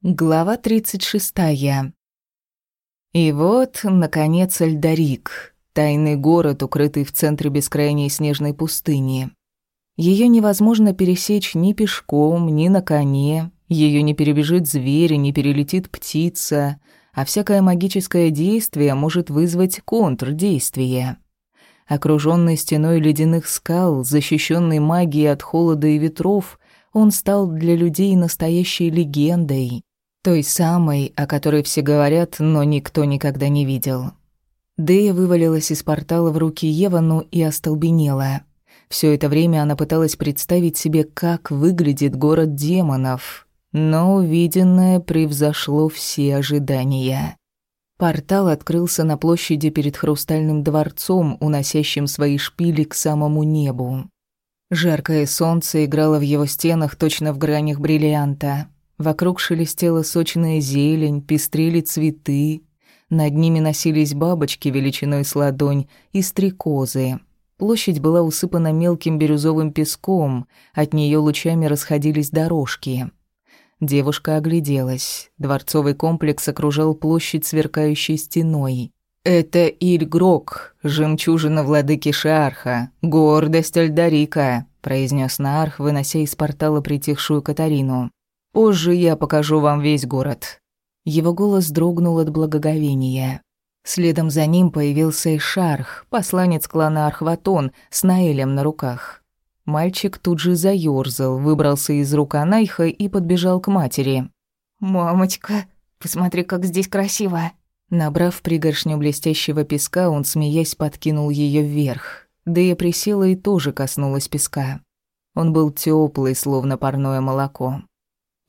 Глава 36. И вот, наконец, Альдарик, тайный город, укрытый в центре бескрайней снежной пустыни. Ее невозможно пересечь ни пешком, ни на коне, ее не перебежит зверь, не перелетит птица, а всякое магическое действие может вызвать контрдействие. Окруженный стеной ледяных скал, защищенный магией от холода и ветров, он стал для людей настоящей легендой, той самой, о которой все говорят, но никто никогда не видел. Дэя вывалилась из портала в руки Евану и остолбенела. Все это время она пыталась представить себе, как выглядит город демонов, но увиденное превзошло все ожидания. Портал открылся на площади перед Хрустальным дворцом, уносящим свои шпили к самому небу. Жаркое солнце играло в его стенах точно в гранях бриллианта. Вокруг шелестела сочная зелень, пестрели цветы. Над ними носились бабочки величиной с ладонь и стрекозы. Площадь была усыпана мелким бирюзовым песком, от нее лучами расходились дорожки. Девушка огляделась. Дворцовый комплекс окружал площадь сверкающей стеной. «Это Ильгрок, жемчужина владыки Шарха, гордость Альдарика», произнес Наарх, вынося из портала притихшую Катарину. Позже я покажу вам весь город». Его голос дрогнул от благоговения. Следом за ним появился и Шарх, посланец клана Архватон, с Наэлем на руках. Мальчик тут же заёрзал, выбрался из рук Анайха и подбежал к матери. «Мамочка, посмотри, как здесь красиво!» Набрав пригоршню блестящего песка, он, смеясь, подкинул ее вверх. Да я присела и тоже коснулась песка. Он был теплый, словно парное молоко.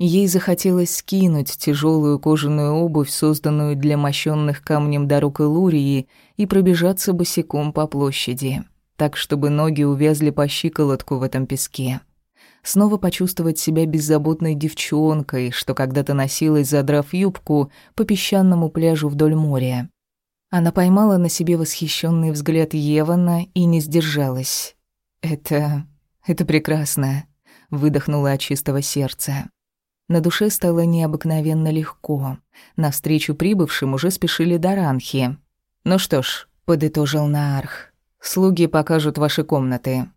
Ей захотелось скинуть тяжелую кожаную обувь, созданную для мощенных камнем дорог Илурии, и пробежаться босиком по площади, так, чтобы ноги увязли по щиколотку в этом песке. Снова почувствовать себя беззаботной девчонкой, что когда-то носилась, задрав юбку, по песчаному пляжу вдоль моря. Она поймала на себе восхищенный взгляд Евана и не сдержалась. «Это... это прекрасно», — выдохнула от чистого сердца. На душе стало необыкновенно легко. Навстречу прибывшим уже спешили Даранхи. «Ну что ж», — подытожил Наарх, — «слуги покажут ваши комнаты.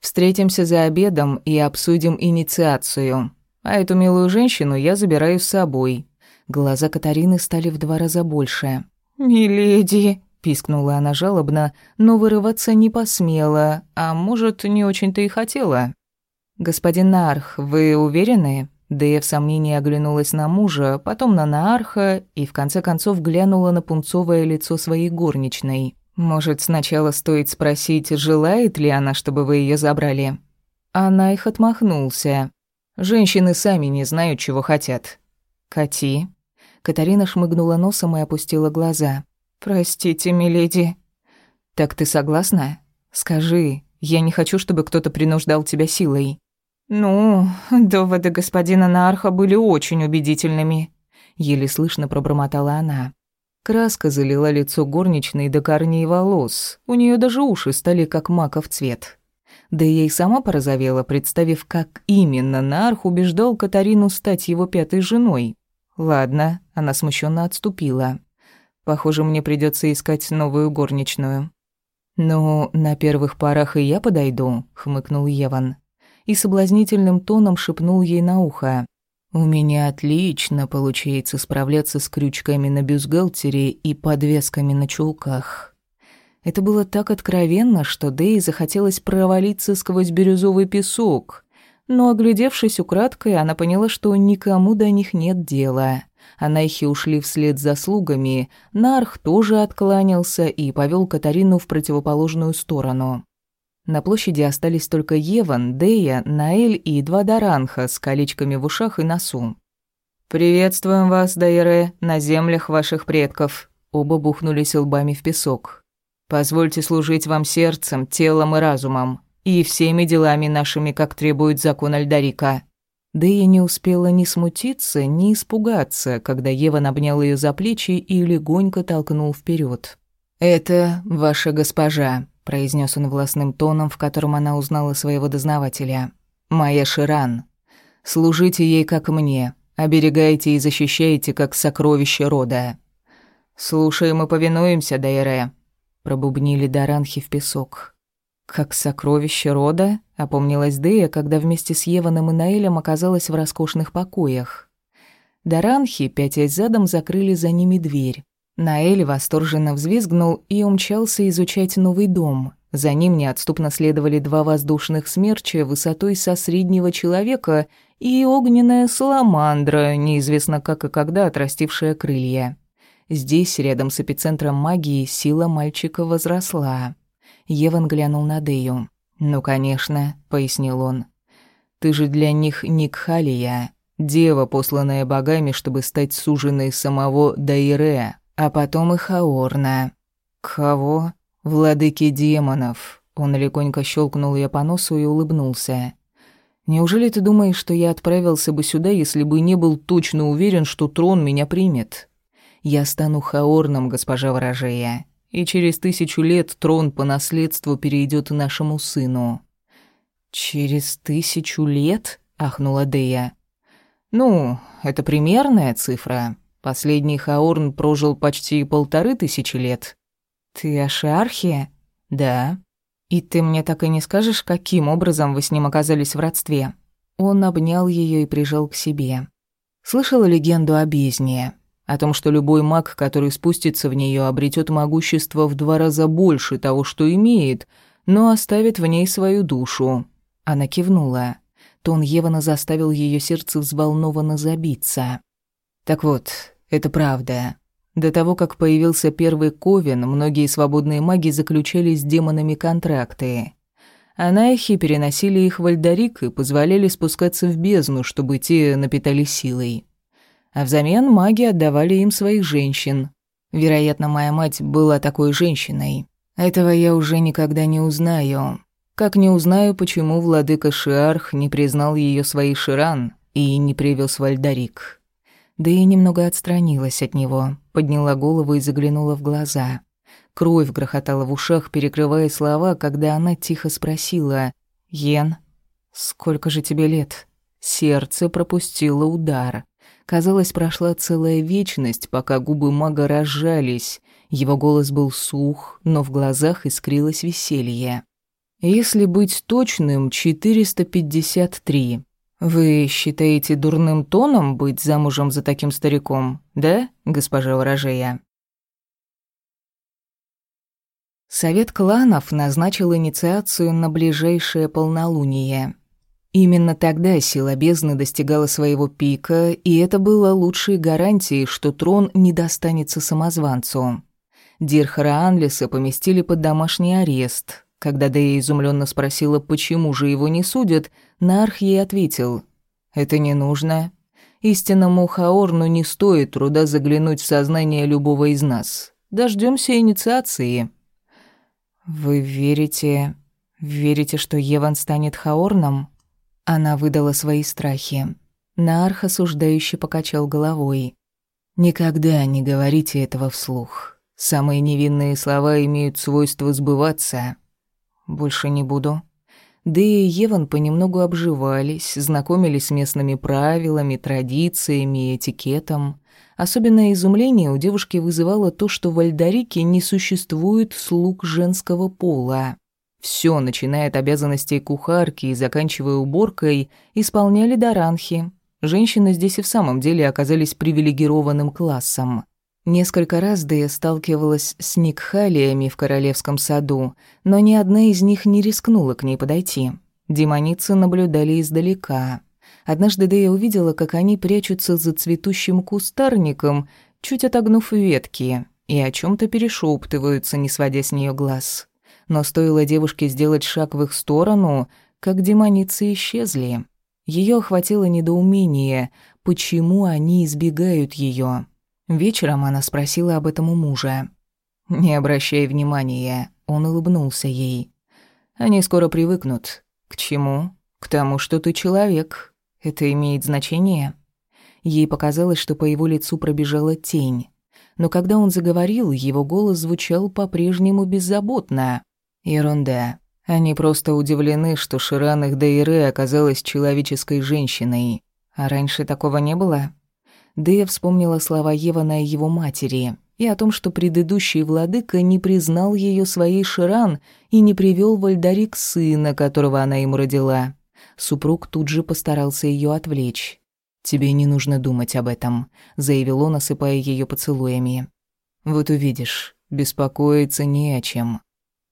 Встретимся за обедом и обсудим инициацию. А эту милую женщину я забираю с собой». Глаза Катарины стали в два раза больше. «Миледи», — пискнула она жалобно, но вырываться не посмела, а может, не очень-то и хотела. «Господин Нарх, вы уверены?» Дэя в сомнении оглянулась на мужа, потом на Наарха и в конце концов глянула на пунцовое лицо своей горничной. «Может, сначала стоит спросить, желает ли она, чтобы вы ее забрали?» Она их отмахнулся. «Женщины сами не знают, чего хотят». «Кати?» Катарина шмыгнула носом и опустила глаза. «Простите, миледи». «Так ты согласна? Скажи, я не хочу, чтобы кто-то принуждал тебя силой». «Ну, доводы господина Нарха были очень убедительными», — еле слышно пробормотала она. Краска залила лицо горничной до корней волос, у нее даже уши стали как маков цвет. Да и ей сама порозовела, представив, как именно Нарх убеждал Катарину стать его пятой женой. «Ладно», — она смущенно отступила. «Похоже, мне придется искать новую горничную». «Ну, на первых порах и я подойду», — хмыкнул Еван и соблазнительным тоном шепнул ей на ухо. «У меня отлично получается справляться с крючками на бюстгальтере и подвесками на чулках». Это было так откровенно, что Дэй захотелось провалиться сквозь бирюзовый песок. Но, оглядевшись украдкой, она поняла, что никому до них нет дела. А Найхи ушли вслед за слугами, Нарх тоже откланялся и повел Катарину в противоположную сторону. На площади остались только Еван, Дея, Наэль и два Даранха с колечками в ушах и носу. «Приветствуем вас, Дейре, на землях ваших предков», Оба бухнулись лбами в песок. «Позвольте служить вам сердцем, телом и разумом, и всеми делами нашими, как требует закон Альдарика». Дэя не успела ни смутиться, ни испугаться, когда Ева обнял ее за плечи и легонько толкнул вперед. «Это ваша госпожа», произнес он властным тоном, в котором она узнала своего дознавателя. «Моя Ширан. Служите ей, как мне. Оберегайте и защищайте, как сокровище рода». «Слушаем и повинуемся, Дайре», — пробубнили Даранхи в песок. «Как сокровище рода?» — опомнилась Дея, когда вместе с Еваном и Наэлем оказалась в роскошных покоях. Даранхи, пятясь задом, закрыли за ними дверь. Наэль восторженно взвизгнул и умчался изучать новый дом. За ним неотступно следовали два воздушных смерча высотой со среднего человека и огненная саламандра, неизвестно как и когда отрастившая крылья. Здесь, рядом с эпицентром магии, сила мальчика возросла. Еван глянул на Дею. «Ну, конечно», — пояснил он. «Ты же для них Никхалия, дева, посланная богами, чтобы стать суженой самого Дайре, а потом и Хаорна». «Кого?» «Владыки демонов». Он легонько щелкнул ее по носу и улыбнулся. «Неужели ты думаешь, что я отправился бы сюда, если бы не был точно уверен, что трон меня примет? Я стану Хаорном, госпожа Ворожея, и через тысячу лет трон по наследству перейдет нашему сыну». «Через тысячу лет?» — ахнула Дея. «Ну, это примерная цифра. Последний Хаорн прожил почти полторы тысячи лет». «Ты о Шиархе?» «Да». «И ты мне так и не скажешь, каким образом вы с ним оказались в родстве?» Он обнял ее и прижал к себе. Слышала легенду о бездне, о том, что любой маг, который спустится в нее, обретет могущество в два раза больше того, что имеет, но оставит в ней свою душу. Она кивнула. Тон Евана заставил ее сердце взволнованно забиться. Так вот, это правда. До того, как появился первый Ковен, многие свободные маги заключали с демонами контракты. Анаихи переносили их в Альдарик и позволяли спускаться в бездну, чтобы те напитали силой а взамен маги отдавали им своих женщин. Вероятно, моя мать была такой женщиной. Этого я уже никогда не узнаю. Как не узнаю, почему владыка Шиарх не признал ее своей Ширан и не привез в Альдарик. Да и немного отстранилась от него, подняла голову и заглянула в глаза. Кровь грохотала в ушах, перекрывая слова, когда она тихо спросила «Йен, сколько же тебе лет?» Сердце пропустило удар. Казалось, прошла целая вечность, пока губы мага разжались. Его голос был сух, но в глазах искрилось веселье. «Если быть точным, 453. Вы считаете дурным тоном быть замужем за таким стариком, да, госпожа Ворожея?» Совет кланов назначил инициацию на ближайшее полнолуние. Именно тогда сила бездны достигала своего пика, и это было лучшей гарантией, что трон не достанется самозванцу. Дирхара Анлиса поместили под домашний арест. Когда Дея изумленно спросила, почему же его не судят, Нарх ей ответил, «Это не нужно. Истинному Хаорну не стоит труда заглянуть в сознание любого из нас. Дождемся инициации». «Вы верите... верите, что Еван станет Хаорном?» Она выдала свои страхи. Наарх осуждающе покачал головой. «Никогда не говорите этого вслух. Самые невинные слова имеют свойство сбываться. Больше не буду». Да и Еван понемногу обживались, знакомились с местными правилами, традициями и этикетом. Особенное изумление у девушки вызывало то, что в Альдарике не существует слуг женского пола. Все, начиная от обязанностей кухарки и заканчивая уборкой, исполняли даранхи. Женщины здесь и в самом деле оказались привилегированным классом. Несколько раз Дэя сталкивалась с никхалиями в королевском саду, но ни одна из них не рискнула к ней подойти. Демоницы наблюдали издалека. Однажды Дэя увидела, как они прячутся за цветущим кустарником, чуть отогнув ветки, и о чем то перешептываются, не сводя с нее глаз но стоило девушке сделать шаг в их сторону, как демоницы исчезли. Ее охватило недоумение, почему они избегают ее. Вечером она спросила об этом у мужа. «Не обращай внимания», — он улыбнулся ей. «Они скоро привыкнут. К чему? К тому, что ты человек. Это имеет значение?» Ей показалось, что по его лицу пробежала тень. Но когда он заговорил, его голос звучал по-прежнему беззаботно. Ерунда. Они просто удивлены, что Ширан их Дейре оказалась человеческой женщиной. А раньше такого не было? Дэя вспомнила слова Евана и его матери и о том, что предыдущий владыка не признал ее своей Ширан и не привел в Альдарик сына, которого она ему родила. Супруг тут же постарался ее отвлечь. «Тебе не нужно думать об этом», — заявил он, осыпая ее поцелуями. «Вот увидишь, беспокоиться не о чем».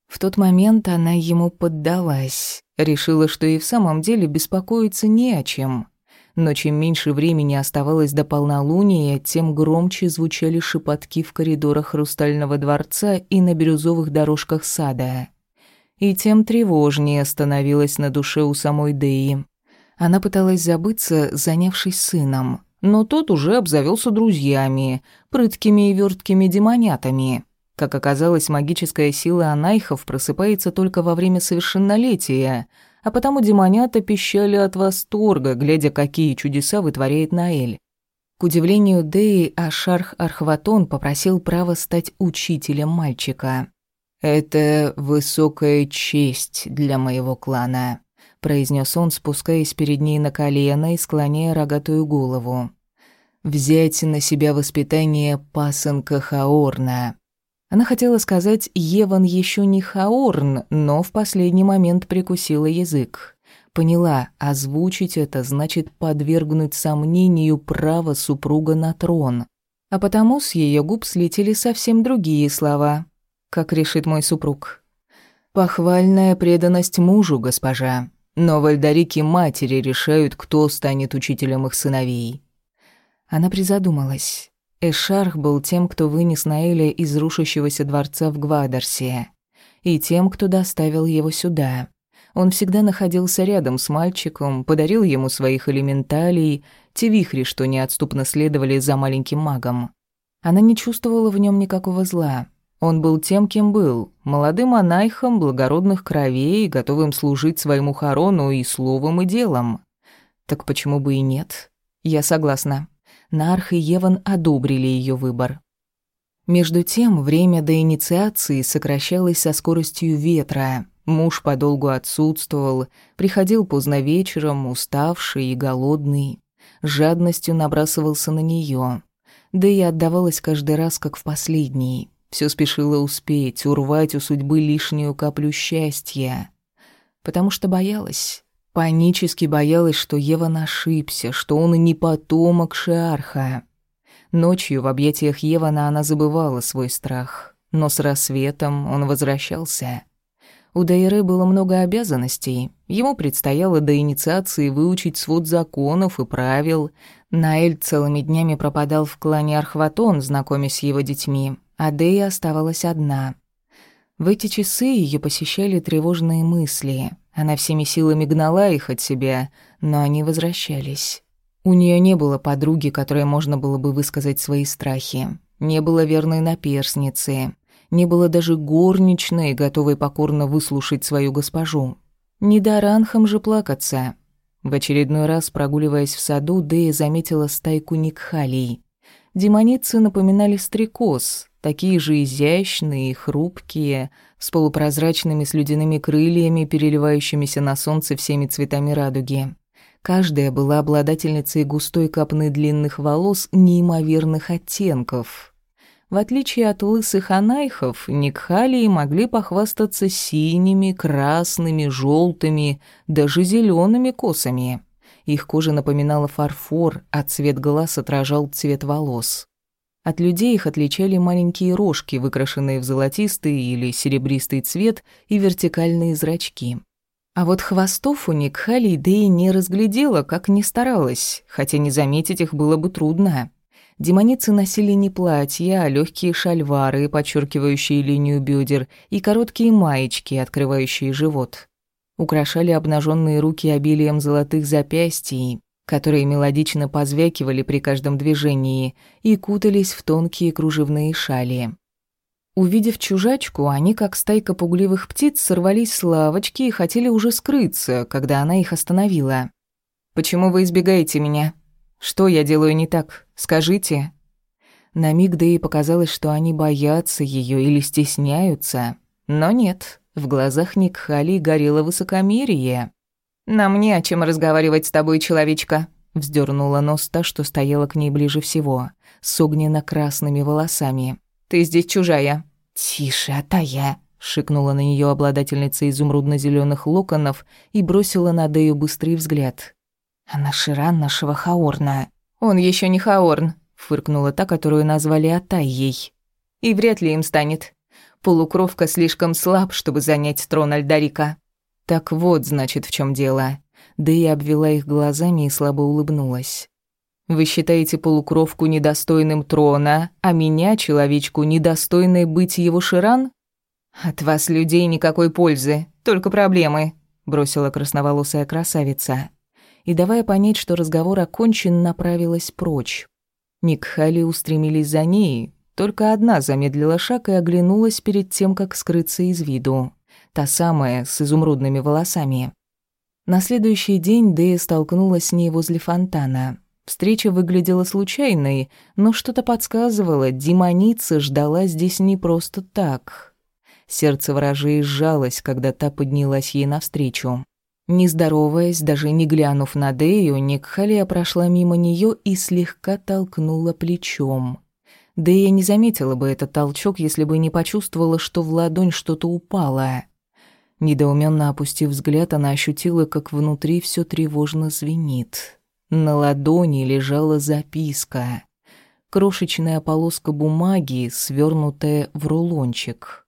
В тот момент она ему поддалась, решила, что и в самом деле беспокоиться не о чем. Но чем меньше времени оставалось до полнолуния, тем громче звучали шепотки в коридорах Хрустального дворца и на бирюзовых дорожках сада. И тем тревожнее становилось на душе у самой Деи. Она пыталась забыться, занявшись сыном, но тот уже обзавелся друзьями, прыткими и верткими демонятами. Как оказалось, магическая сила анайхов просыпается только во время совершеннолетия, а потому демонята пищали от восторга, глядя, какие чудеса вытворяет Наэль. К удивлению Деи, Ашарх Архватон попросил право стать учителем мальчика. «Это высокая честь для моего клана», — произнес он, спускаясь перед ней на колено и склоняя рогатую голову. «Взять на себя воспитание пасынка Хаорна». Она хотела сказать «Еван еще не Хаорн», но в последний момент прикусила язык. Поняла, озвучить это значит подвергнуть сомнению право супруга на трон. А потому с ее губ слетели совсем другие слова. «Как решит мой супруг?» «Похвальная преданность мужу, госпожа. Но вальдарики матери решают, кто станет учителем их сыновей». Она призадумалась. Эшарх был тем, кто вынес Наэля из рушащегося дворца в Гвадорсе, и тем, кто доставил его сюда. Он всегда находился рядом с мальчиком, подарил ему своих элементалей, те вихри, что неотступно следовали за маленьким магом. Она не чувствовала в нем никакого зла. Он был тем, кем был, молодым анайхом благородных кровей, готовым служить своему хорону и словом, и делом. Так почему бы и нет? Я согласна. Нарх и Еван одобрили ее выбор. Между тем, время до инициации сокращалось со скоростью ветра. Муж подолгу отсутствовал, приходил поздно вечером, уставший и голодный. жадностью набрасывался на нее. Да и отдавалась каждый раз, как в последний. Все спешила успеть, урвать у судьбы лишнюю каплю счастья. Потому что боялась. Панически боялась, что Ева ошибся, что он не потомок Шиарха. Ночью в объятиях Евана она забывала свой страх, но с рассветом он возвращался. У Дайры было много обязанностей. Ему предстояло до инициации выучить свод законов и правил. Наэль целыми днями пропадал в клане Архватон, знакомясь с его детьми, а Дея оставалась одна. В эти часы ее посещали тревожные мысли — она всеми силами гнала их от себя, но они возвращались. У нее не было подруги, которой можно было бы высказать свои страхи. Не было верной наперсницы. Не было даже горничной, готовой покорно выслушать свою госпожу. Не даранхам же плакаться. В очередной раз, прогуливаясь в саду, Дэя заметила стайку никхалей. Демоницы напоминали стрекоз, такие же изящные и хрупкие, с полупрозрачными слюдяными крыльями, переливающимися на солнце всеми цветами радуги. Каждая была обладательницей густой копны длинных волос неимоверных оттенков. В отличие от лысых анайхов, никхалии могли похвастаться синими, красными, желтыми, даже зелеными косами. Их кожа напоминала фарфор, а цвет глаз отражал цвет волос. От людей их отличали маленькие рожки, выкрашенные в золотистый или серебристый цвет, и вертикальные зрачки. А вот хвостов у них Хали Дэй не разглядела, как ни старалась, хотя не заметить их было бы трудно. Демоницы носили не платья, а легкие шальвары, подчеркивающие линию бедер, и короткие маечки, открывающие живот. Украшали обнаженные руки обилием золотых запястий, которые мелодично позвякивали при каждом движении и кутались в тонкие кружевные шали. Увидев чужачку, они, как стайка пугливых птиц, сорвались с лавочки и хотели уже скрыться, когда она их остановила. «Почему вы избегаете меня? Что я делаю не так? Скажите». На миг да и показалось, что они боятся ее или стесняются. Но нет, в глазах Никхали горело высокомерие. «Нам не о чем разговаривать с тобой, человечка. Вздернула нос та, что стояла к ней ближе всего, с огненно-красными волосами. «Ты здесь чужая». «Тише, а та я», — шикнула на нее обладательница изумрудно зеленых локонов и бросила на Дею быстрый взгляд. «Она Ширан нашего Хаорна». «Он еще не Хаорн», — фыркнула та, которую назвали Атайей. «И вряд ли им станет. Полукровка слишком слаб, чтобы занять трон Альдарика». «Так вот, значит, в чем дело». Дэя обвела их глазами и слабо улыбнулась. «Вы считаете полукровку недостойным трона, а меня, человечку, недостойной быть его Ширан?» «От вас, людей, никакой пользы, только проблемы», — бросила красноволосая красавица. И, давая понять, что разговор окончен, направилась прочь. Ник Хали устремились за ней, только одна замедлила шаг и оглянулась перед тем, как скрыться из виду. Та самая, с изумрудными волосами. На следующий день Дэя столкнулась с ней возле фонтана. Встреча выглядела случайной, но что-то подсказывало, демоница ждала здесь не просто так. Сердце ворожей сжалось, когда та поднялась ей навстречу. Не здороваясь, даже не глянув на Дэю, Никхалия прошла мимо нее и слегка толкнула плечом. Дэя не заметила бы этот толчок, если бы не почувствовала, что в ладонь что-то упало. Недоуменно опустив взгляд, она ощутила, как внутри все тревожно звенит. На ладони лежала записка. Крошечная полоска бумаги, свернутая в рулончик.